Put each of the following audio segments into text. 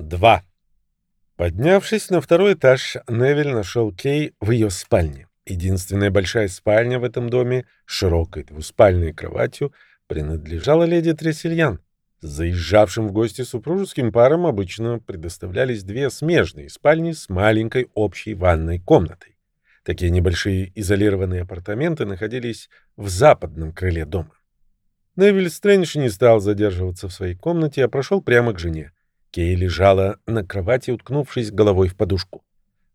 2. Поднявшись на второй этаж, Невиль нашел Кей в ее спальне. Единственная большая спальня в этом доме, широкой двуспальной кроватью, принадлежала леди Тресельян. Заезжавшим в гости супружеским парам обычно предоставлялись две смежные спальни с маленькой общей ванной комнатой. Такие небольшие изолированные апартаменты находились в западном крыле дома. Невиль Стрэндж не стал задерживаться в своей комнате, а прошел прямо к жене. Кей лежала на кровати, уткнувшись головой в подушку.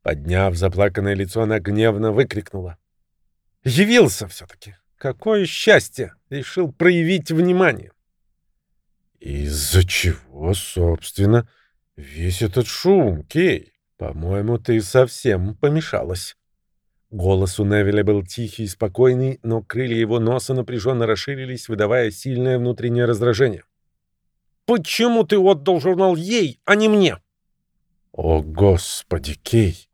Подняв заплаканное лицо, она гневно выкрикнула. «Явился все-таки! Какое счастье! Решил проявить внимание!» «Из-за чего, собственно, весь этот шум, Кей? По-моему, ты совсем помешалась». Голос у Невиля был тихий и спокойный, но крылья его носа напряженно расширились, выдавая сильное внутреннее раздражение. Почему ты отдал журнал ей, а не мне? О, господи, Кей,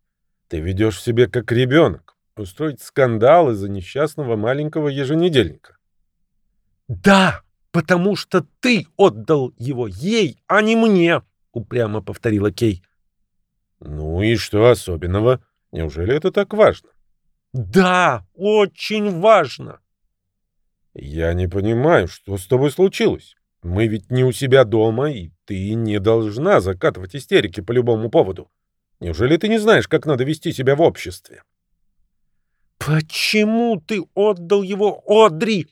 ты ведешь себя как ребенок. Устроить скандал из-за несчастного маленького еженедельника. Да, потому что ты отдал его ей, а не мне, упрямо повторила Кей. Ну и что особенного? Неужели это так важно? Да, очень важно. Я не понимаю, что с тобой случилось. Мы ведь не у себя дома, и ты не должна закатывать истерики по любому поводу. Неужели ты не знаешь, как надо вести себя в обществе? Почему ты отдал его Одри?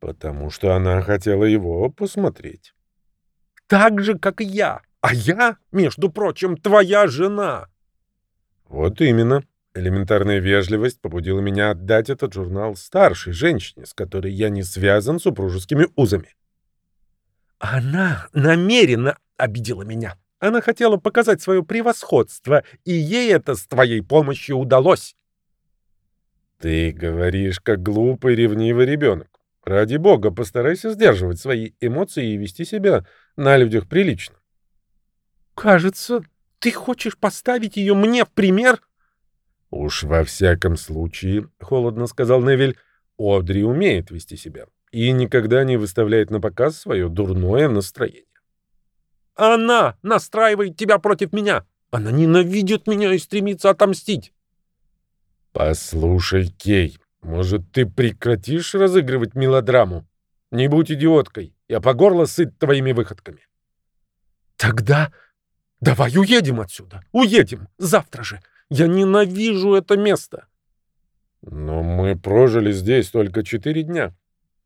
Потому что она хотела его посмотреть. Так же, как и я. А я, между прочим, твоя жена. Вот именно. Элементарная вежливость побудила меня отдать этот журнал старшей женщине, с которой я не связан супружескими узами. Она намеренно обидела меня. Она хотела показать свое превосходство, и ей это с твоей помощью удалось. Ты говоришь, как глупый ревнивый ребенок. Ради бога, постарайся сдерживать свои эмоции и вести себя на людях прилично. Кажется, ты хочешь поставить ее мне в пример? Уж во всяком случае, холодно сказал Невиль, Одри умеет вести себя и никогда не выставляет на показ свое дурное настроение. «Она настраивает тебя против меня! Она ненавидит меня и стремится отомстить!» «Послушай, Кей, может, ты прекратишь разыгрывать мелодраму? Не будь идиоткой, я по горло сыт твоими выходками». «Тогда давай уедем отсюда, уедем, завтра же. Я ненавижу это место». «Но мы прожили здесь только четыре дня».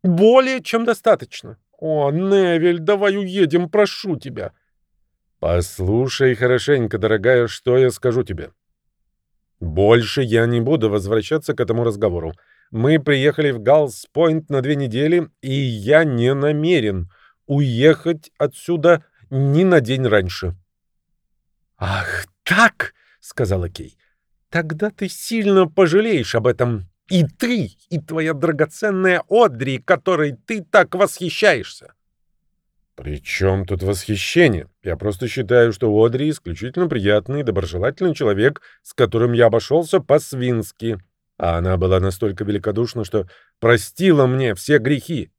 Более чем достаточно. О, Невель, давай уедем, прошу тебя. Послушай хорошенько, дорогая, что я скажу тебе. Больше я не буду возвращаться к этому разговору. Мы приехали в Галс-Пойнт на две недели, и я не намерен уехать отсюда ни на день раньше. «Ах, так!» — сказала Кей. «Тогда ты сильно пожалеешь об этом. И ты, и твоя драгоценная Одри, которой ты так восхищаешься. «При чем тут восхищение? Я просто считаю, что Одри исключительно приятный и доброжелательный человек, с которым я обошелся по-свински. А она была настолько великодушна, что простила мне все грехи».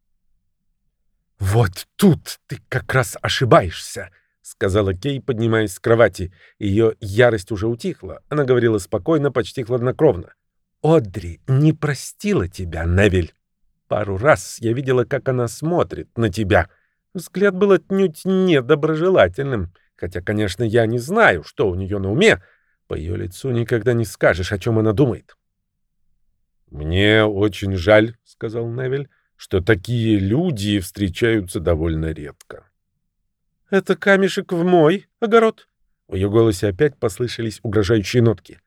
«Вот тут ты как раз ошибаешься», — сказала Кей, поднимаясь с кровати. Ее ярость уже утихла. Она говорила спокойно, почти хладнокровно. Одри не простила тебя, Невиль. Пару раз я видела, как она смотрит на тебя. Взгляд был отнюдь недоброжелательным, хотя, конечно, я не знаю, что у нее на уме. По ее лицу никогда не скажешь, о чем она думает. «Мне очень жаль», — сказал Невиль, — «что такие люди встречаются довольно редко». «Это камешек в мой огород?» В ее голосе опять послышались угрожающие нотки.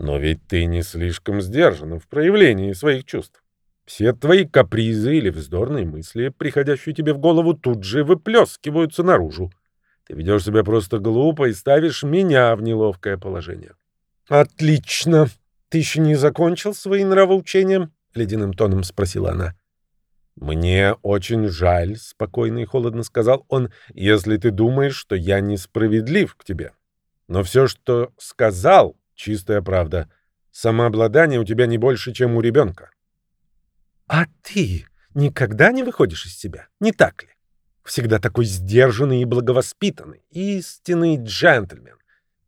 Но ведь ты не слишком сдержана в проявлении своих чувств. Все твои капризы или вздорные мысли, приходящие тебе в голову, тут же выплескиваются наружу. Ты ведешь себя просто глупо и ставишь меня в неловкое положение. — Отлично. Ты еще не закончил свои нравоучения? — ледяным тоном спросила она. — Мне очень жаль, — спокойно и холодно сказал он, — если ты думаешь, что я несправедлив к тебе. Но все, что сказал, Чистая правда. Самообладание у тебя не больше, чем у ребенка. А ты никогда не выходишь из себя, не так ли? Всегда такой сдержанный и благовоспитанный. Истинный джентльмен.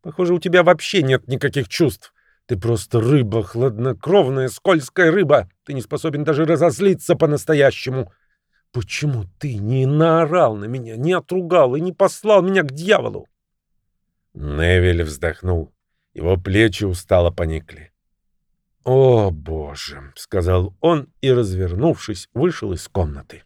Похоже, у тебя вообще нет никаких чувств. Ты просто рыба, хладнокровная, скользкая рыба. Ты не способен даже разозлиться по-настоящему. Почему ты не наорал на меня, не отругал и не послал меня к дьяволу? Невиль вздохнул. Его плечи устало поникли. «О, Боже!» — сказал он и, развернувшись, вышел из комнаты.